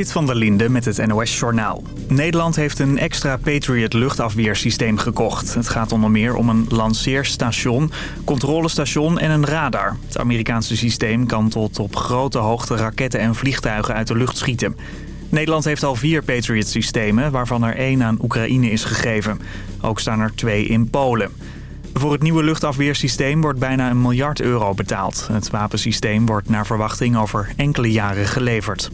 Dit van der Linde met het NOS-journaal. Nederland heeft een extra Patriot luchtafweersysteem gekocht. Het gaat onder meer om een lanceerstation, controlestation en een radar. Het Amerikaanse systeem kan tot op grote hoogte raketten en vliegtuigen uit de lucht schieten. Nederland heeft al vier Patriot-systemen, waarvan er één aan Oekraïne is gegeven. Ook staan er twee in Polen. Voor het nieuwe luchtafweersysteem wordt bijna een miljard euro betaald. Het wapensysteem wordt naar verwachting over enkele jaren geleverd.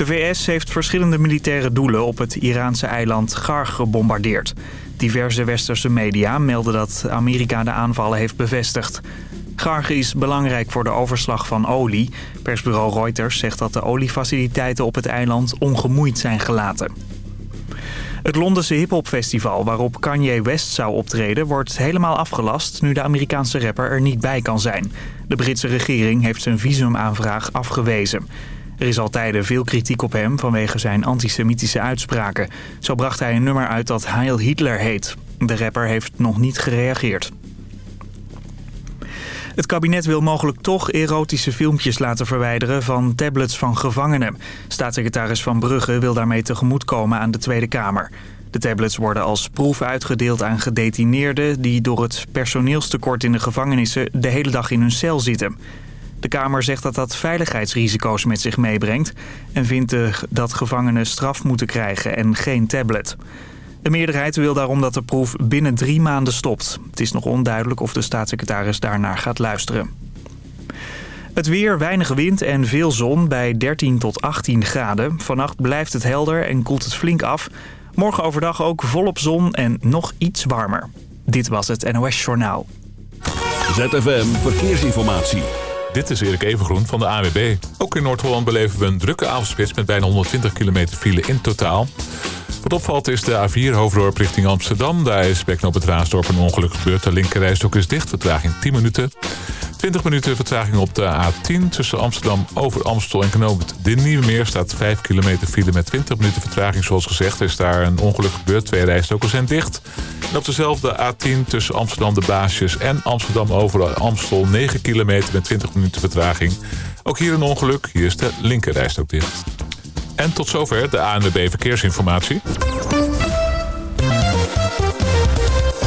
De VS heeft verschillende militaire doelen op het Iraanse eiland Gar gebombardeerd. Diverse westerse media melden dat Amerika de aanvallen heeft bevestigd. Garg is belangrijk voor de overslag van olie. Persbureau Reuters zegt dat de oliefaciliteiten op het eiland ongemoeid zijn gelaten. Het Londense hiphopfestival waarop Kanye West zou optreden... wordt helemaal afgelast nu de Amerikaanse rapper er niet bij kan zijn. De Britse regering heeft zijn visumaanvraag afgewezen. Er is al tijden veel kritiek op hem vanwege zijn antisemitische uitspraken. Zo bracht hij een nummer uit dat Heil Hitler heet. De rapper heeft nog niet gereageerd. Het kabinet wil mogelijk toch erotische filmpjes laten verwijderen van tablets van gevangenen. Staatssecretaris Van Brugge wil daarmee tegemoetkomen aan de Tweede Kamer. De tablets worden als proef uitgedeeld aan gedetineerden... die door het personeelstekort in de gevangenissen de hele dag in hun cel zitten. De Kamer zegt dat dat veiligheidsrisico's met zich meebrengt... en vindt dat gevangenen straf moeten krijgen en geen tablet. De meerderheid wil daarom dat de proef binnen drie maanden stopt. Het is nog onduidelijk of de staatssecretaris daarnaar gaat luisteren. Het weer, weinig wind en veel zon bij 13 tot 18 graden. Vannacht blijft het helder en koelt het flink af. Morgen overdag ook volop zon en nog iets warmer. Dit was het NOS Journaal. ZFM Verkeersinformatie. Dit is Erik Evengroen van de AWB. Ook in Noord-Holland beleven we een drukke avondspits met bijna 120 kilometer file in totaal. Wat opvalt is de A4 Hoofddorp richting Amsterdam. Daar is bij op het Raasdorp een ongeluk gebeurd. De linkerrijstok is dicht, vertraging 10 minuten. 20 minuten vertraging op de A10 tussen Amsterdam over Amstel en Knoopend De Nieuwe Meer staat 5 kilometer file met 20 minuten vertraging. Zoals gezegd is daar een ongeluk gebeurd. Twee rijstoken zijn dicht. En op dezelfde A10 tussen Amsterdam de Baasjes en Amsterdam over Amstel 9 kilometer met 20 minuten vertraging. Ook hier een ongeluk. Hier is de linkerrijstok dicht. En tot zover de ANWB Verkeersinformatie.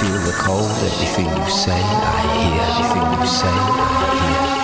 Feel the cold. Everything you say, I hear. Everything you say, I hear.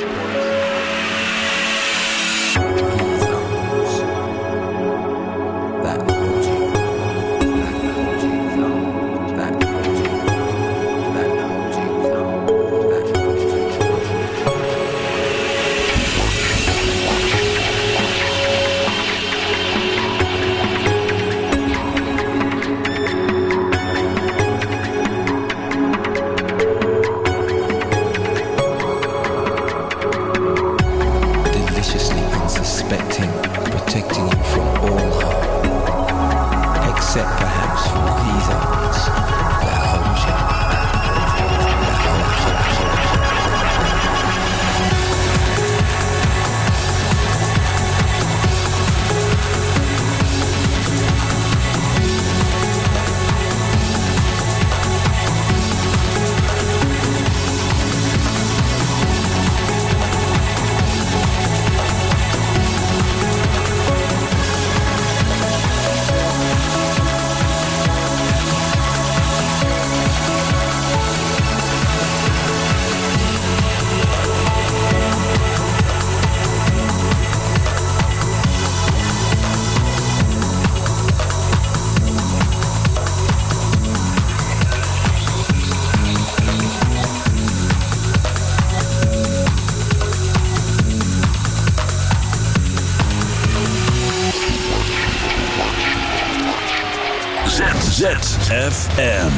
ZFM.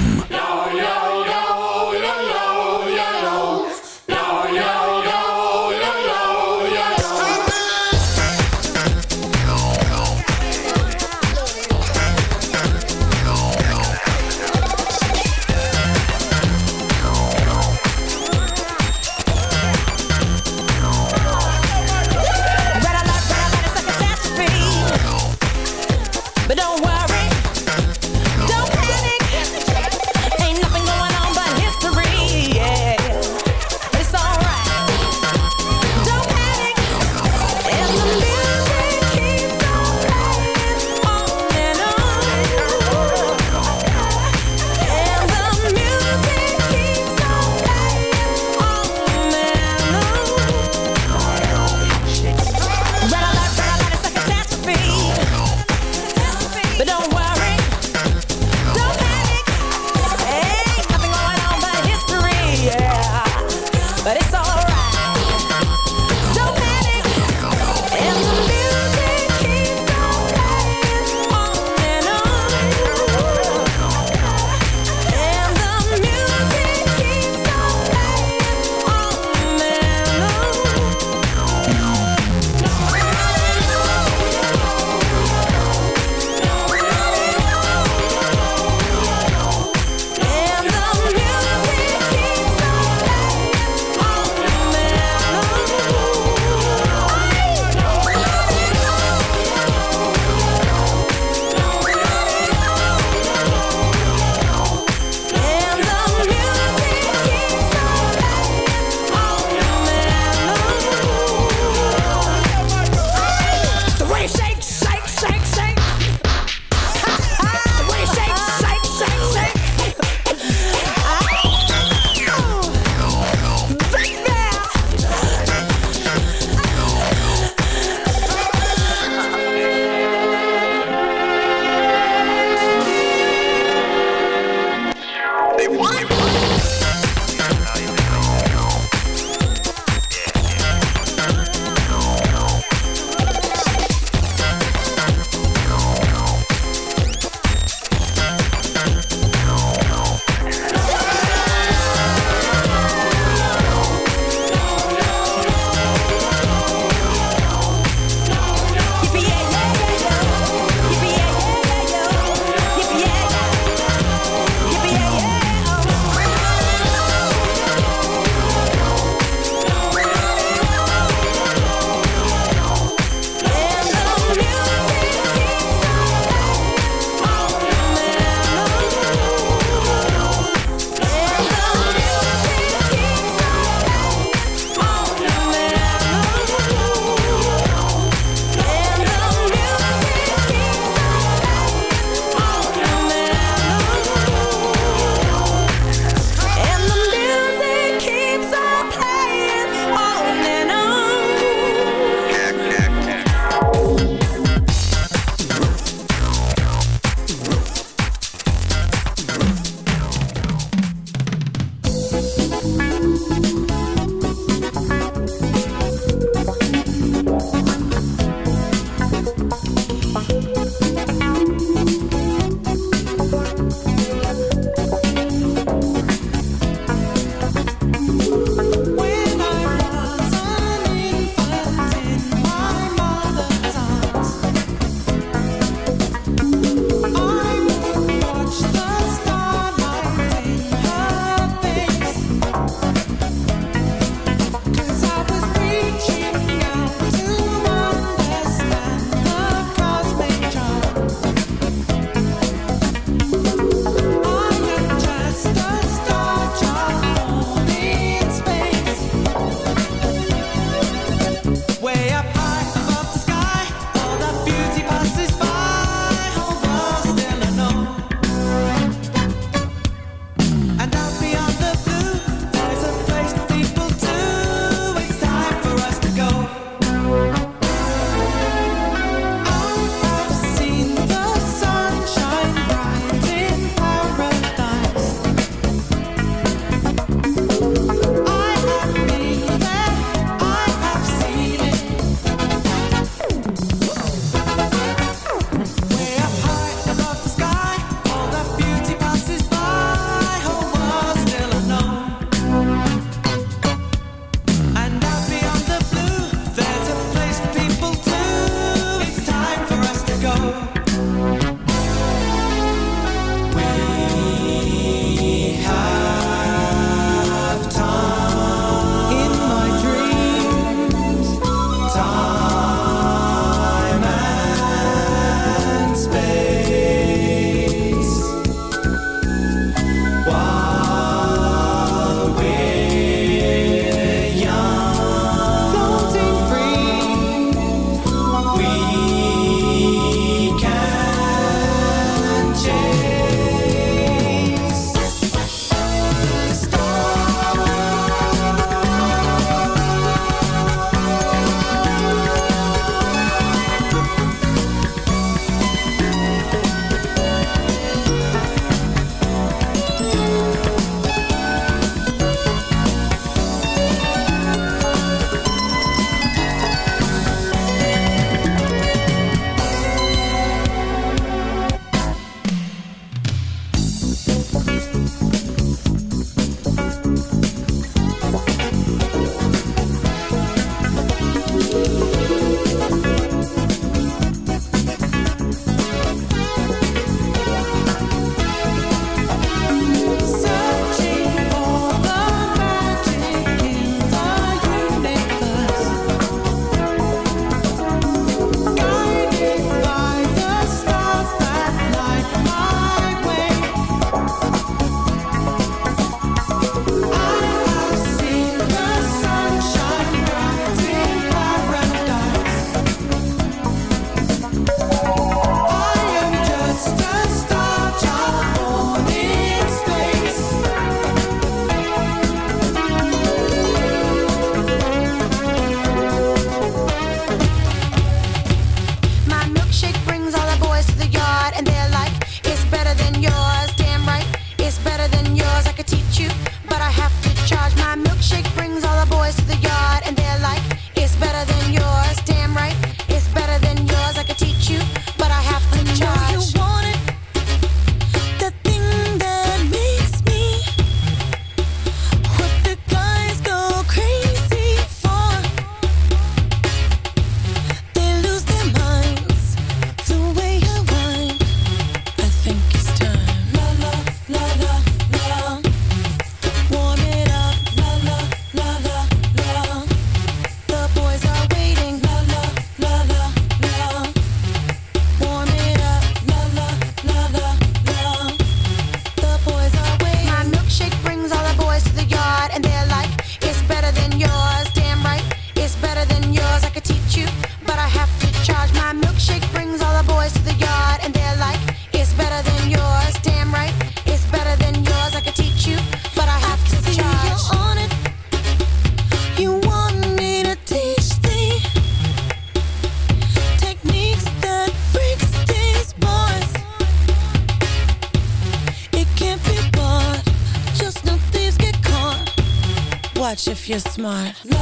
Smart.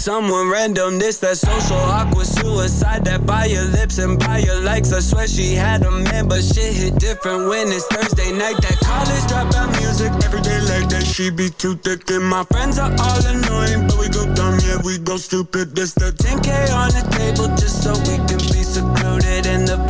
Someone random. This that social awkward suicide. That by your lips and by your likes. I swear she had a man, but shit hit different when it's Thursday night. That college dropout music every day like that. She be too thick and my friends are all annoying, but we go dumb, yeah we go stupid. This the 10k on the table just so we can be secluded. in the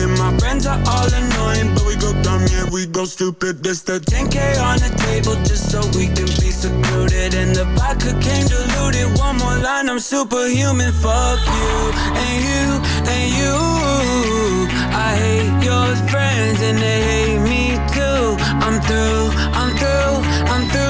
and my friends are all annoying, but we go dumb. Yeah, we go stupid. This the 10k on the table just so we can be secluded. And the vodka came diluted. One more line, I'm superhuman. Fuck you and you and you. I hate your friends and they hate me too. I'm through, I'm through, I'm through.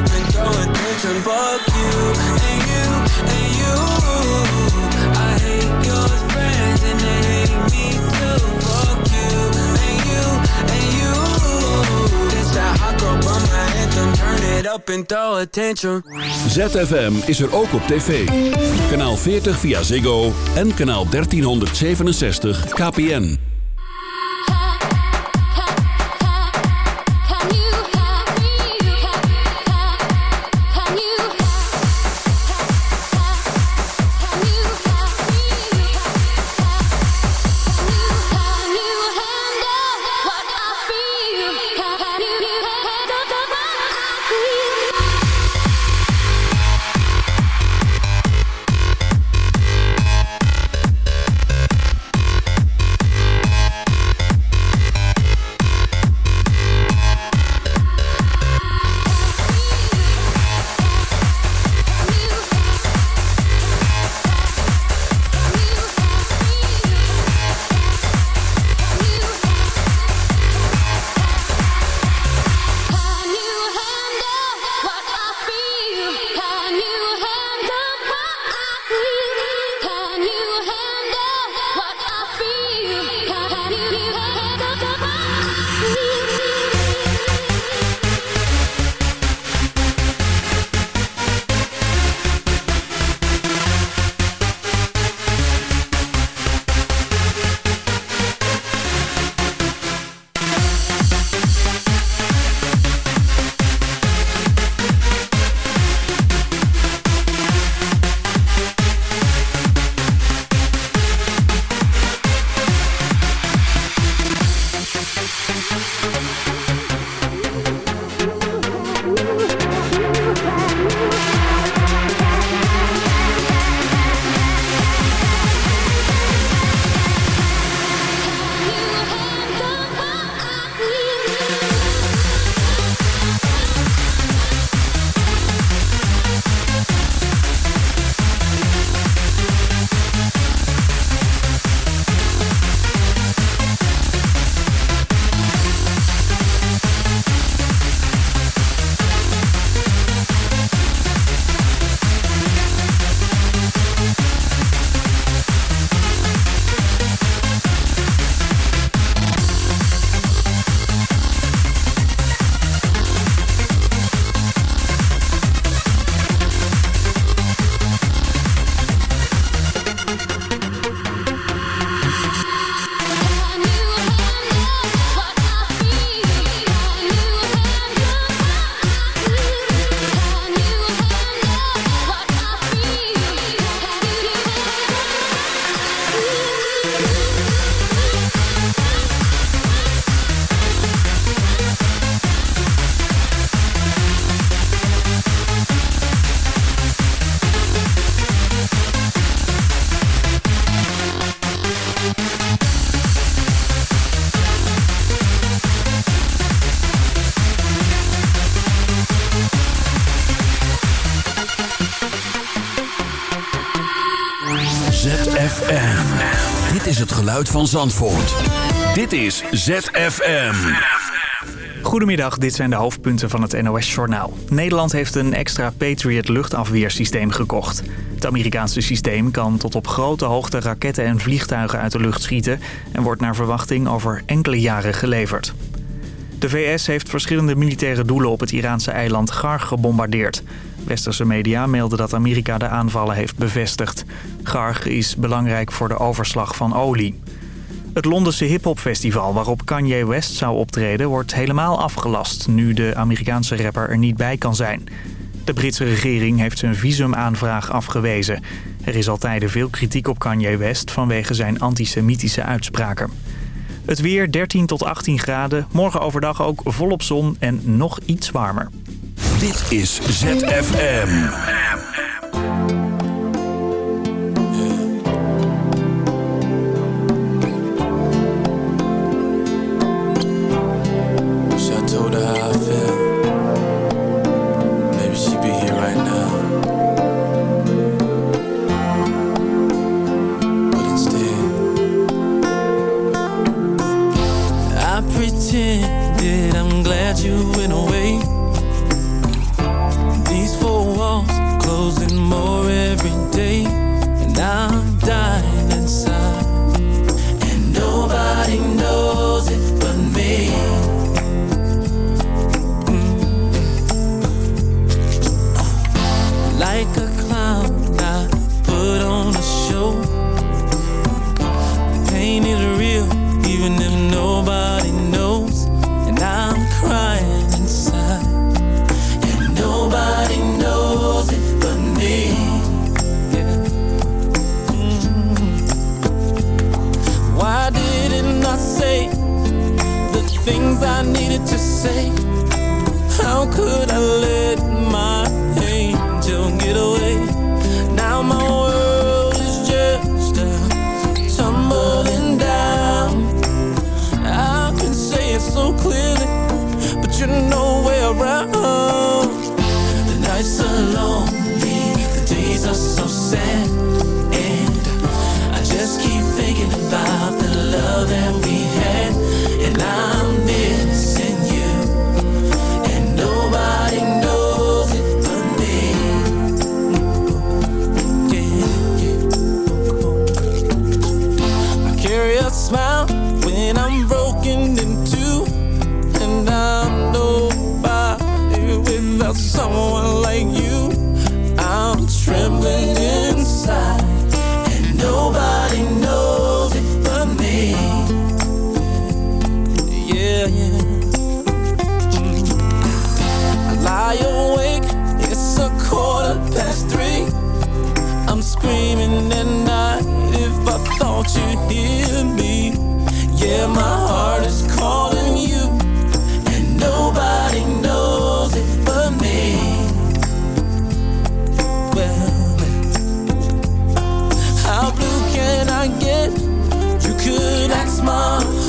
Turn it up and throw attention. Fuck you and you and you. I hate your friends and they hate me too. Fuck you and you and you. This that hot girl bummer anthem. Turn it up and throw attention. ZFM is er ook op tv. Kanaal 40 via Ziggo en kanaal 1367 KPN. Is het geluid van Zandvoort. Dit is ZFM. Goedemiddag, dit zijn de hoofdpunten van het NOS-journaal. Nederland heeft een extra Patriot luchtafweersysteem gekocht. Het Amerikaanse systeem kan tot op grote hoogte raketten en vliegtuigen uit de lucht schieten... en wordt naar verwachting over enkele jaren geleverd. De VS heeft verschillende militaire doelen op het Iraanse eiland Gar gebombardeerd. Westerse media melden dat Amerika de aanvallen heeft bevestigd. Garg is belangrijk voor de overslag van olie. Het Londense hiphopfestival waarop Kanye West zou optreden... wordt helemaal afgelast nu de Amerikaanse rapper er niet bij kan zijn. De Britse regering heeft zijn visumaanvraag afgewezen. Er is al tijden veel kritiek op Kanye West vanwege zijn antisemitische uitspraken. Het weer 13 tot 18 graden, morgen overdag ook volop zon en nog iets warmer. Dit is ZFM.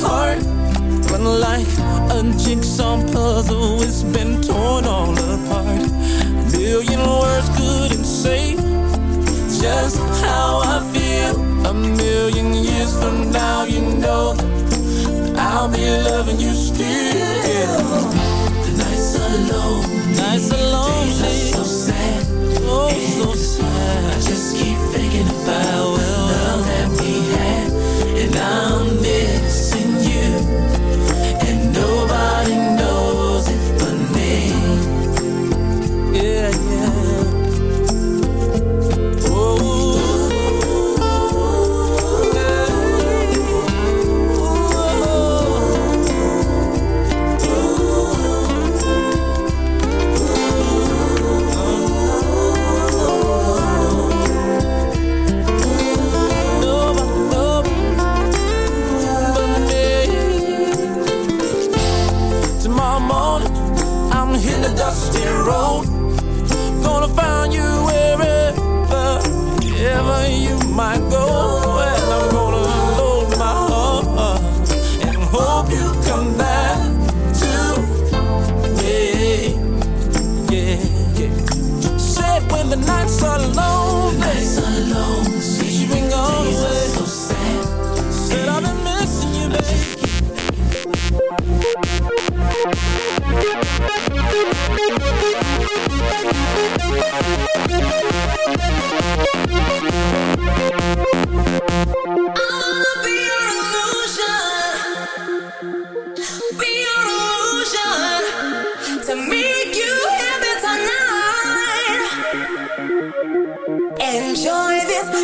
Heart. But like a jigsaw puzzle, it's been torn all apart. A million words couldn't say just how I feel. A million years from now, you know I'll be loving you still. The nights are lonely, nights are lonely, days are so sad, oh so sad. I just keep thinking about the love that we had, and I'm missing. And nobody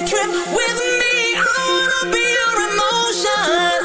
trip with me. I wanna be your emotion.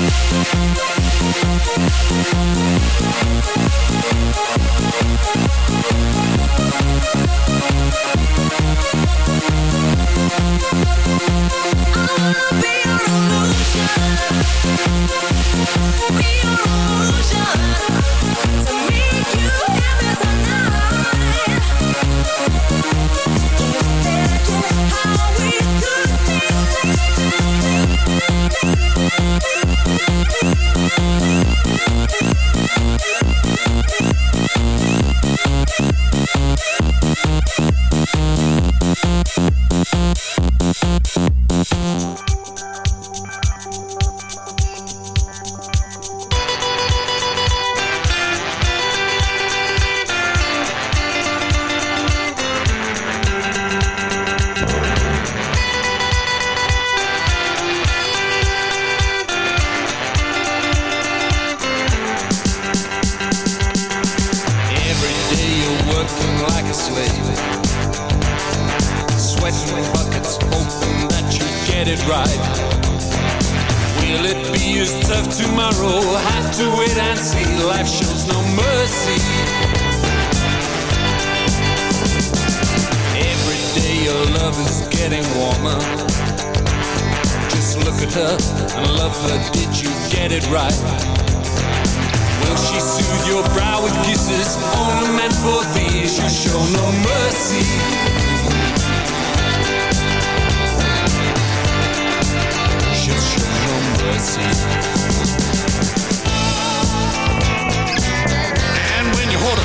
Every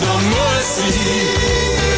No mercy.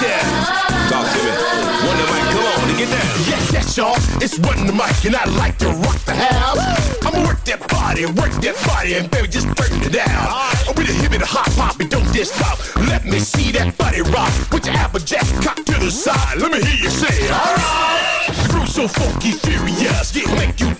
Talk to me. Wonder Mike, come on and get down. Yes, yes, y'all. It's one the mic, and I like to rock the house. I'ma work that body, work that body, and baby, just turn it down. I'm with a hip and a hop hop, and don't just stop. Let me see that body rock. Put your applejack cock to the side. Let me hear you say, alright. The groove's so funky, furious, yeah, make you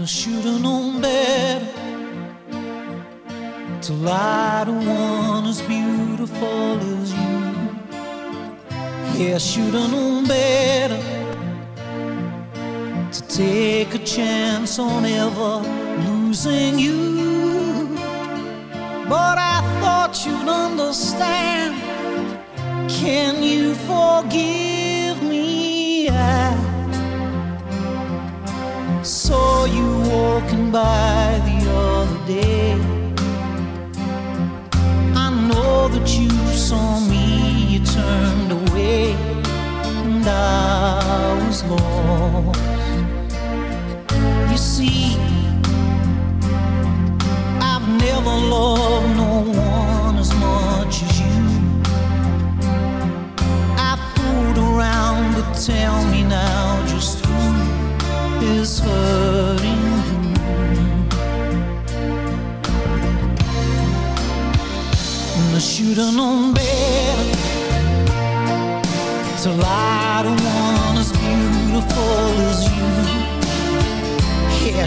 I should've known better to lie to one as beautiful as you. Yeah, I should've known better to take a chance on ever losing you. But I thought you'd understand. Can you forgive saw you walking by the other day. I know that you saw me, you turned away, and I was lost. children on bed. To lie to one as beautiful as you. Yeah,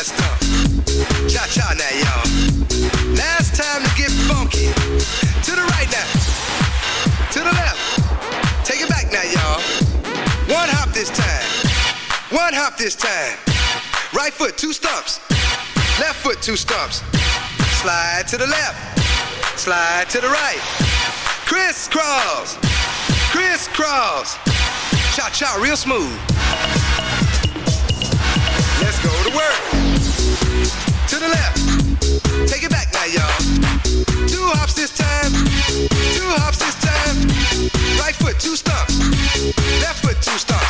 Let's stomp. Cha cha now, y'all. It's time to get funky. To the right now. To the left. Take it back now, y'all. One hop this time. One hop this time. Right foot, two stumps. Left foot, two stumps. Slide to the left. Slide to the right. Crisscross. Crisscross. Cha cha, real smooth. Let's go to work. The left. Take it back now, y'all. Two hops this time. Two hops this time. Right foot, two stumps. Left foot, two stumps.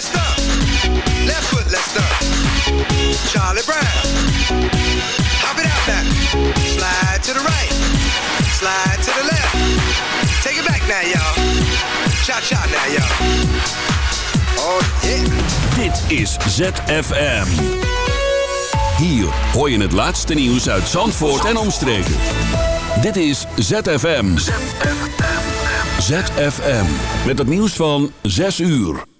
Stomp. Left foot, stomp. Charlie Brown. Hop it out now. Slide to the right. Slide to the left. Take it back now, y'all. Cha cha now, y'all. Oh yeah. Dit is ZFM. Hier hoor je het laatste nieuws uit Zandvoort en omstreken. Dit is ZFM. ZFM. Met het nieuws van 6 uur.